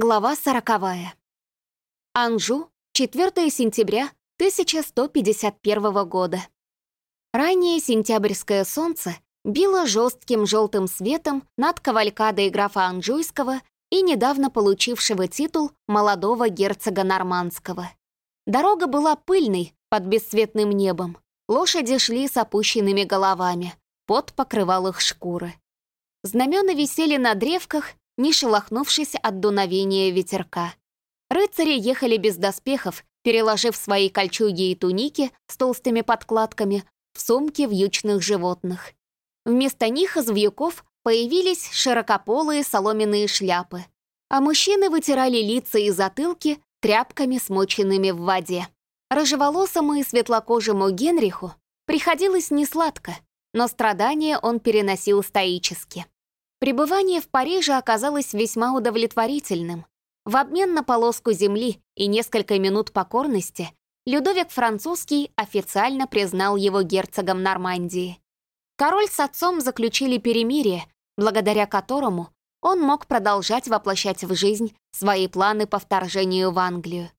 Глава сороковая. Анжу, 4 сентября 1151 года. Раннее сентябрьское солнце било жестким желтым светом над кавалькадой графа Анжуйского и недавно получившего титул молодого герцога Нормандского. Дорога была пыльной под бесцветным небом. Лошади шли с опущенными головами, пот покрывал их шкуры. Знамена висели на древках не шелохнувшись от дуновения ветерка. Рыцари ехали без доспехов, переложив свои кольчуги и туники с толстыми подкладками в сумки вьючных животных. Вместо них из вьюков появились широкополые соломенные шляпы, а мужчины вытирали лица и затылки тряпками, смоченными в воде. Рыжеволосому и светлокожему Генриху приходилось несладко, но страдания он переносил стоически. Пребывание в Париже оказалось весьма удовлетворительным. В обмен на полоску земли и несколько минут покорности Людовик Французский официально признал его герцогом Нормандии. Король с отцом заключили перемирие, благодаря которому он мог продолжать воплощать в жизнь свои планы по вторжению в Англию.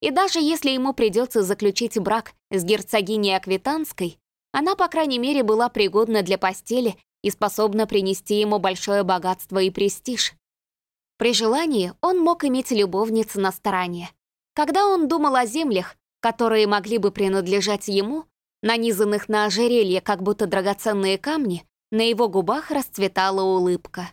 И даже если ему придется заключить брак с герцогиней Аквитанской, она, по крайней мере, была пригодна для постели и способна принести ему большое богатство и престиж. При желании он мог иметь любовниц на стороне. Когда он думал о землях, которые могли бы принадлежать ему, нанизанных на ожерелье, как будто драгоценные камни, на его губах расцветала улыбка.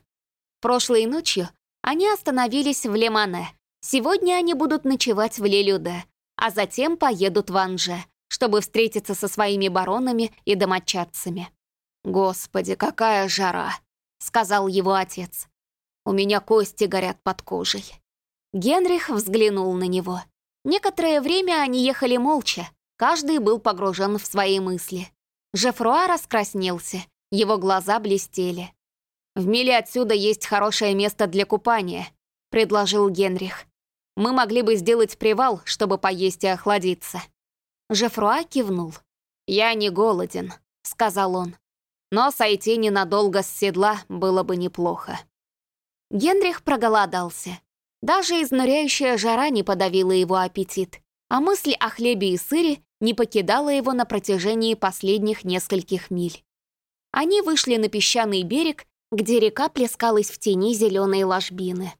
Прошлой ночью они остановились в Лемане. Сегодня они будут ночевать в Лелюде, а затем поедут в Анже, чтобы встретиться со своими баронами и домочадцами. «Господи, какая жара!» — сказал его отец. «У меня кости горят под кожей». Генрих взглянул на него. Некоторое время они ехали молча, каждый был погружен в свои мысли. Жефруа раскраснелся, его глаза блестели. «В миле отсюда есть хорошее место для купания», — предложил Генрих. «Мы могли бы сделать привал, чтобы поесть и охладиться». Жефруа кивнул. «Я не голоден», — сказал он но сойти ненадолго с седла было бы неплохо. Генрих проголодался. Даже изнуряющая жара не подавила его аппетит, а мысль о хлебе и сыре не покидала его на протяжении последних нескольких миль. Они вышли на песчаный берег, где река плескалась в тени зеленой ложбины.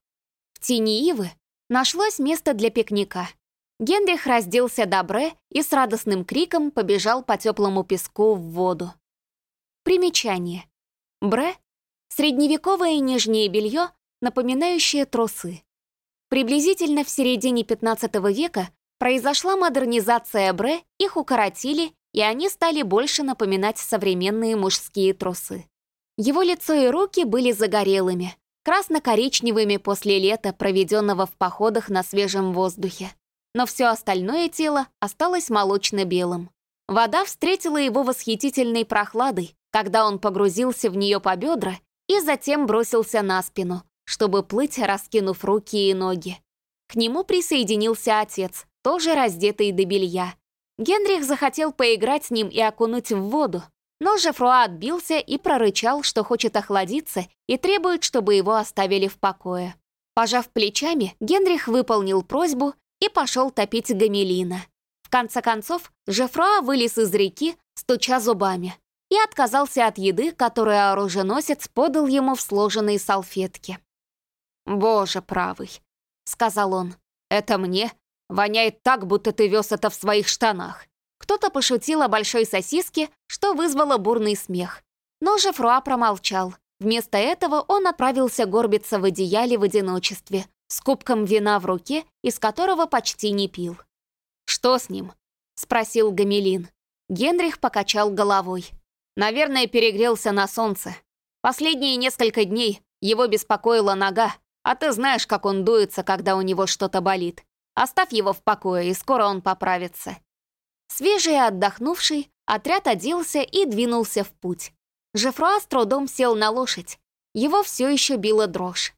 В тени ивы нашлось место для пикника. Генрих разделся добре и с радостным криком побежал по теплому песку в воду. Примечание. Бре — средневековое нижнее белье, напоминающее трусы. Приблизительно в середине 15 века произошла модернизация бре, их укоротили, и они стали больше напоминать современные мужские трусы. Его лицо и руки были загорелыми, красно-коричневыми после лета, проведенного в походах на свежем воздухе. Но все остальное тело осталось молочно-белым. Вода встретила его восхитительной прохладой, когда он погрузился в нее по бедра и затем бросился на спину, чтобы плыть, раскинув руки и ноги. К нему присоединился отец, тоже раздетый до белья. Генрих захотел поиграть с ним и окунуть в воду, но Жефруа отбился и прорычал, что хочет охладиться и требует, чтобы его оставили в покое. Пожав плечами, Генрих выполнил просьбу и пошел топить Гамелина. В конце концов, Жефруа вылез из реки, стуча зубами и отказался от еды, которую оруженосец подал ему в сложенной салфетке. «Боже правый», — сказал он, — «это мне? Воняет так, будто ты вез это в своих штанах». Кто-то пошутил о большой сосиске, что вызвало бурный смех. Но Жефруа промолчал. Вместо этого он отправился горбиться в одеяле в одиночестве, с кубком вина в руке, из которого почти не пил. «Что с ним?» — спросил Гамелин. Генрих покачал головой. Наверное, перегрелся на солнце. Последние несколько дней его беспокоила нога, а ты знаешь, как он дуется, когда у него что-то болит. Оставь его в покое, и скоро он поправится». Свежий и отдохнувший, отряд оделся и двинулся в путь. Жефруа с трудом сел на лошадь. Его все еще била дрожь.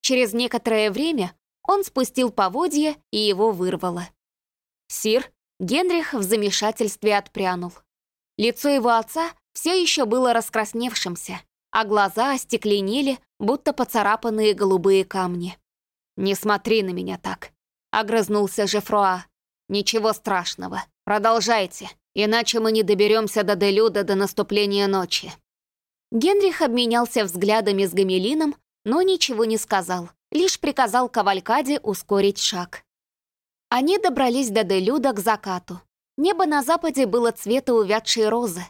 Через некоторое время он спустил поводья, и его вырвало. Сир, Генрих в замешательстве отпрянул. Лицо его отца все еще было раскрасневшимся, а глаза остекленели, будто поцарапанные голубые камни. «Не смотри на меня так», — огрызнулся Жефруа. «Ничего страшного. Продолжайте, иначе мы не доберемся до Делюда до наступления ночи». Генрих обменялся взглядами с Гамелином, но ничего не сказал, лишь приказал Кавалькаде ускорить шаг. Они добрались до Делюда к закату. Небо на западе было цвета увядшей розы.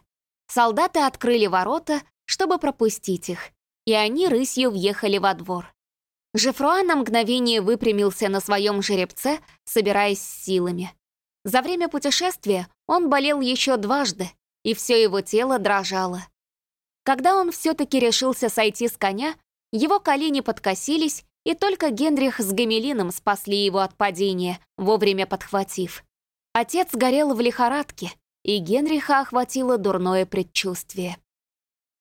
Солдаты открыли ворота, чтобы пропустить их, и они рысью въехали во двор. Жефруа на мгновение выпрямился на своем жеребце, собираясь с силами. За время путешествия он болел еще дважды, и все его тело дрожало. Когда он все-таки решился сойти с коня, его колени подкосились, и только Генрих с Гамелином спасли его от падения, вовремя подхватив. Отец горел в лихорадке, и Генриха охватило дурное предчувствие.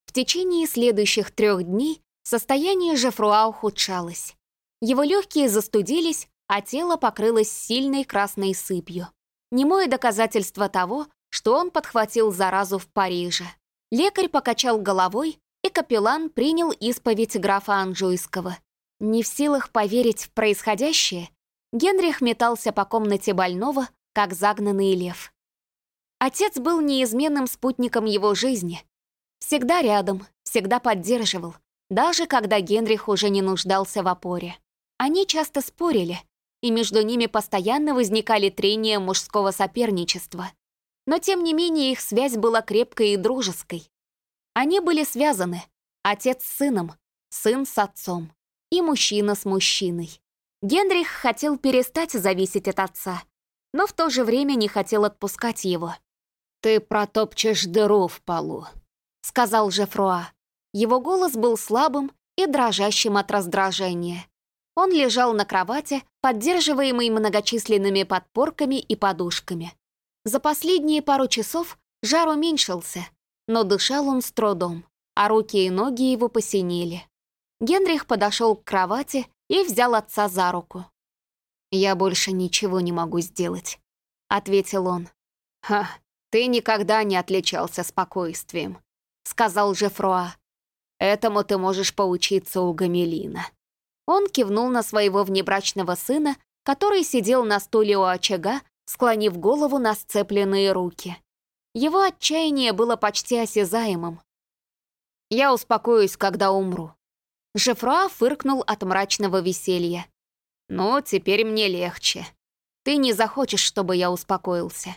В течение следующих трех дней Состояние Жефруа ухудшалось. Его легкие застудились, а тело покрылось сильной красной сыпью. Немое доказательство того, что он подхватил заразу в Париже. Лекарь покачал головой, и капеллан принял исповедь графа Анжуйского. Не в силах поверить в происходящее, Генрих метался по комнате больного, как загнанный лев. Отец был неизменным спутником его жизни. Всегда рядом, всегда поддерживал, даже когда Генрих уже не нуждался в опоре. Они часто спорили, и между ними постоянно возникали трения мужского соперничества. Но тем не менее их связь была крепкой и дружеской. Они были связаны, отец с сыном, сын с отцом и мужчина с мужчиной. Генрих хотел перестать зависеть от отца, но в то же время не хотел отпускать его. «Ты протопчешь дыру в полу», — сказал Жефруа. Его голос был слабым и дрожащим от раздражения. Он лежал на кровати, поддерживаемый многочисленными подпорками и подушками. За последние пару часов жар уменьшился, но дышал он с трудом, а руки и ноги его посинели. Генрих подошел к кровати и взял отца за руку. «Я больше ничего не могу сделать», — ответил он. «Ха, ты никогда не отличался спокойствием», — сказал Жефруа. Этому ты можешь поучиться у Гамелина». Он кивнул на своего внебрачного сына, который сидел на стуле у очага, склонив голову на сцепленные руки. Его отчаяние было почти осязаемым. «Я успокоюсь, когда умру». Жефруа фыркнул от мрачного веселья. «Ну, теперь мне легче. Ты не захочешь, чтобы я успокоился.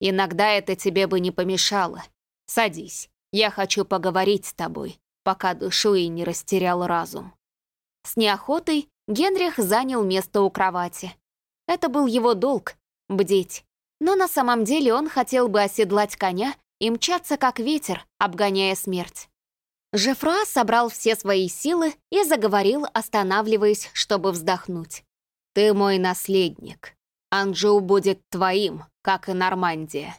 Иногда это тебе бы не помешало. Садись, я хочу поговорить с тобой пока душу и не растерял разум. С неохотой Генрих занял место у кровати. Это был его долг — бдеть. Но на самом деле он хотел бы оседлать коня и мчаться как ветер, обгоняя смерть. Жефруа собрал все свои силы и заговорил, останавливаясь, чтобы вздохнуть. «Ты мой наследник. Анжу будет твоим, как и Нормандия».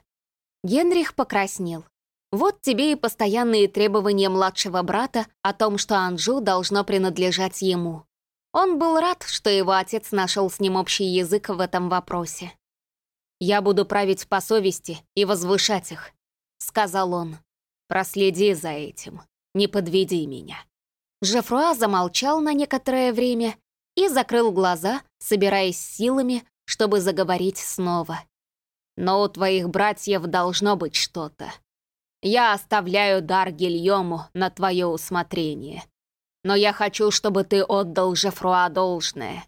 Генрих покраснел. Вот тебе и постоянные требования младшего брата о том, что Анжу должно принадлежать ему. Он был рад, что его отец нашел с ним общий язык в этом вопросе. «Я буду править по совести и возвышать их», — сказал он. «Проследи за этим, не подведи меня». Жефруа замолчал на некоторое время и закрыл глаза, собираясь силами, чтобы заговорить снова. «Но у твоих братьев должно быть что-то», я оставляю дар Гильому на твое усмотрение. Но я хочу, чтобы ты отдал Жефруа должное».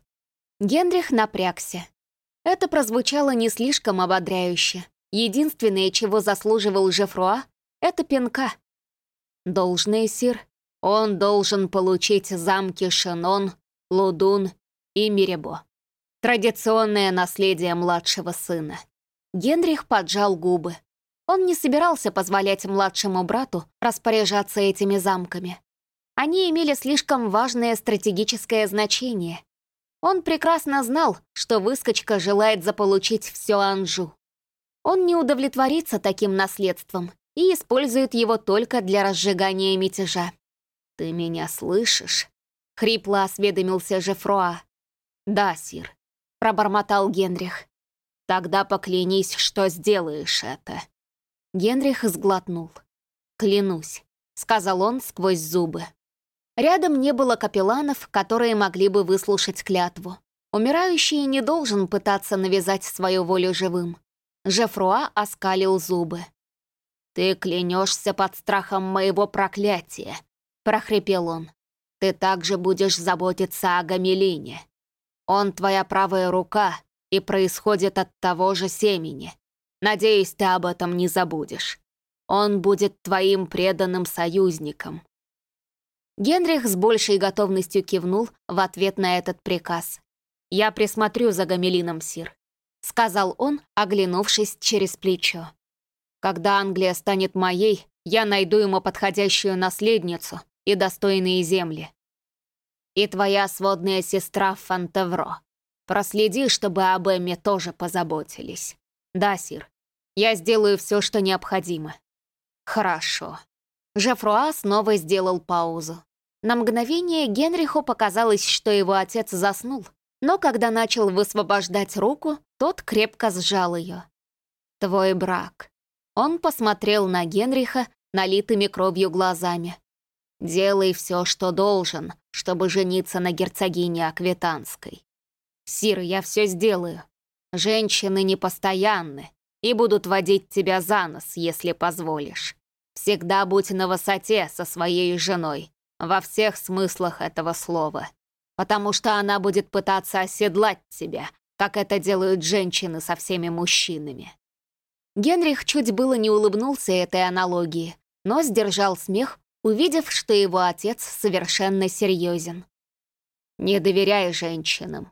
Генрих напрягся. Это прозвучало не слишком ободряюще. Единственное, чего заслуживал Жефруа, — это пинка. Должный сир, он должен получить замки Шенон, Лудун и Миребо. Традиционное наследие младшего сына. Генрих поджал губы. Он не собирался позволять младшему брату распоряжаться этими замками. Они имели слишком важное стратегическое значение. Он прекрасно знал, что выскочка желает заполучить все Анжу. Он не удовлетворится таким наследством и использует его только для разжигания мятежа. «Ты меня слышишь?» — хрипло осведомился Жефруа. «Да, сир», — пробормотал Генрих. «Тогда поклянись, что сделаешь это». Генрих сглотнул. «Клянусь», — сказал он сквозь зубы. Рядом не было капелланов, которые могли бы выслушать клятву. Умирающий не должен пытаться навязать свою волю живым. Жефруа оскалил зубы. «Ты клянешься под страхом моего проклятия», — прохрипел он. «Ты также будешь заботиться о Гамелине. Он твоя правая рука и происходит от того же семени. Надеюсь, ты об этом не забудешь. Он будет твоим преданным союзником». Генрих с большей готовностью кивнул в ответ на этот приказ. «Я присмотрю за Гамелином, Сир», — сказал он, оглянувшись через плечо. «Когда Англия станет моей, я найду ему подходящую наследницу и достойные земли. И твоя сводная сестра Фантевро. Проследи, чтобы об Эмме тоже позаботились. Да, Сир, я сделаю все, что необходимо». «Хорошо». Жефруа снова сделал паузу. На мгновение Генриху показалось, что его отец заснул, но когда начал высвобождать руку, тот крепко сжал ее. «Твой брак». Он посмотрел на Генриха налитыми кровью глазами. «Делай все, что должен, чтобы жениться на герцогине Аквитанской. Сир, я все сделаю. Женщины непостоянны и будут водить тебя за нос, если позволишь. Всегда будь на высоте со своей женой, во всех смыслах этого слова потому что она будет пытаться оседлать тебя, как это делают женщины со всеми мужчинами». Генрих чуть было не улыбнулся этой аналогии, но сдержал смех, увидев, что его отец совершенно серьезен. «Не доверяй женщинам.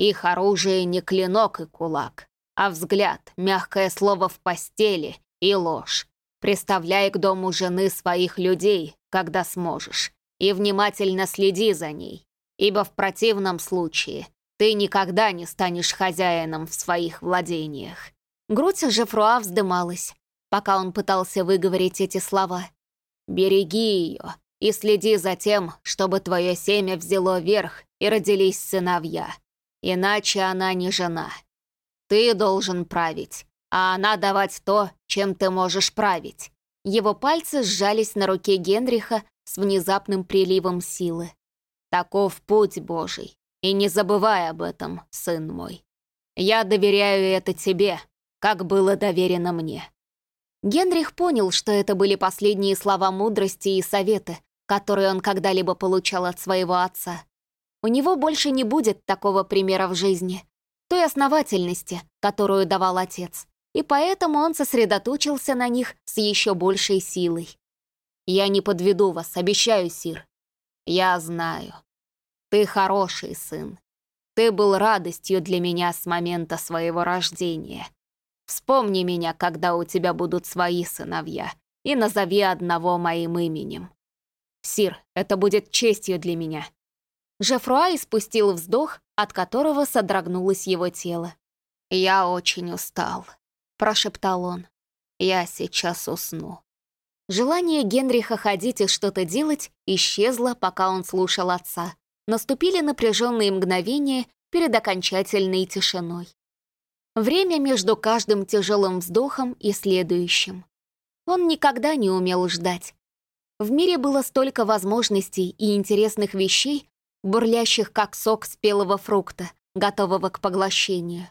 Их оружие не клинок и кулак, а взгляд, мягкое слово в постели и ложь. Приставляй к дому жены своих людей, когда сможешь, и внимательно следи за ней ибо в противном случае ты никогда не станешь хозяином в своих владениях». Грудь Жефруа вздымалась, пока он пытался выговорить эти слова. «Береги ее и следи за тем, чтобы твое семя взяло верх и родились сыновья. Иначе она не жена. Ты должен править, а она давать то, чем ты можешь править». Его пальцы сжались на руке Генриха с внезапным приливом силы. Таков путь Божий, и не забывай об этом, сын мой. Я доверяю это тебе, как было доверено мне». Генрих понял, что это были последние слова мудрости и советы, которые он когда-либо получал от своего отца. У него больше не будет такого примера в жизни, той основательности, которую давал отец, и поэтому он сосредоточился на них с еще большей силой. «Я не подведу вас, обещаю, Сир. Я знаю. Ты хороший сын. Ты был радостью для меня с момента своего рождения. Вспомни меня, когда у тебя будут свои сыновья, и назови одного моим именем. Сир, это будет честью для меня». Жефруа испустил вздох, от которого содрогнулось его тело. «Я очень устал», — прошептал он. «Я сейчас усну». Желание Генриха ходить и что-то делать исчезло, пока он слушал отца. Наступили напряженные мгновения перед окончательной тишиной. Время между каждым тяжелым вздохом и следующим. Он никогда не умел ждать. В мире было столько возможностей и интересных вещей, бурлящих как сок спелого фрукта, готового к поглощению.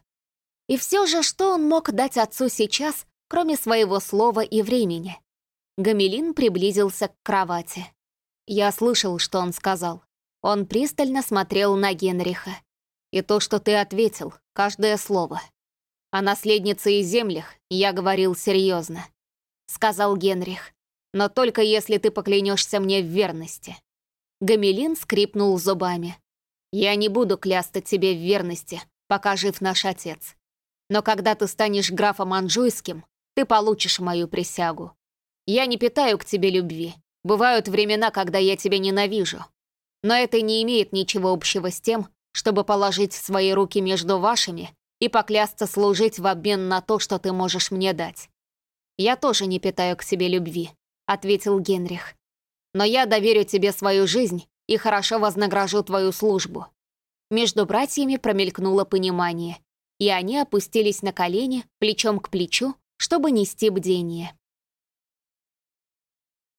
И все же, что он мог дать отцу сейчас, кроме своего слова и времени? Гамелин приблизился к кровати. Я слышал, что он сказал. Он пристально смотрел на Генриха. И то, что ты ответил, каждое слово. О наследнице и землях я говорил серьезно, сказал Генрих. Но только если ты поклянешься мне в верности. Гамелин скрипнул зубами. Я не буду клясться тебе в верности, пока жив наш отец. Но когда ты станешь графом Анжуйским, ты получишь мою присягу. Я не питаю к тебе любви. Бывают времена, когда я тебя ненавижу. Но это не имеет ничего общего с тем, чтобы положить свои руки между вашими и поклясться служить в обмен на то, что ты можешь мне дать. Я тоже не питаю к тебе любви, ответил Генрих. Но я доверю тебе свою жизнь и хорошо вознагражу твою службу. Между братьями промелькнуло понимание, и они опустились на колени, плечом к плечу, чтобы нести бдение.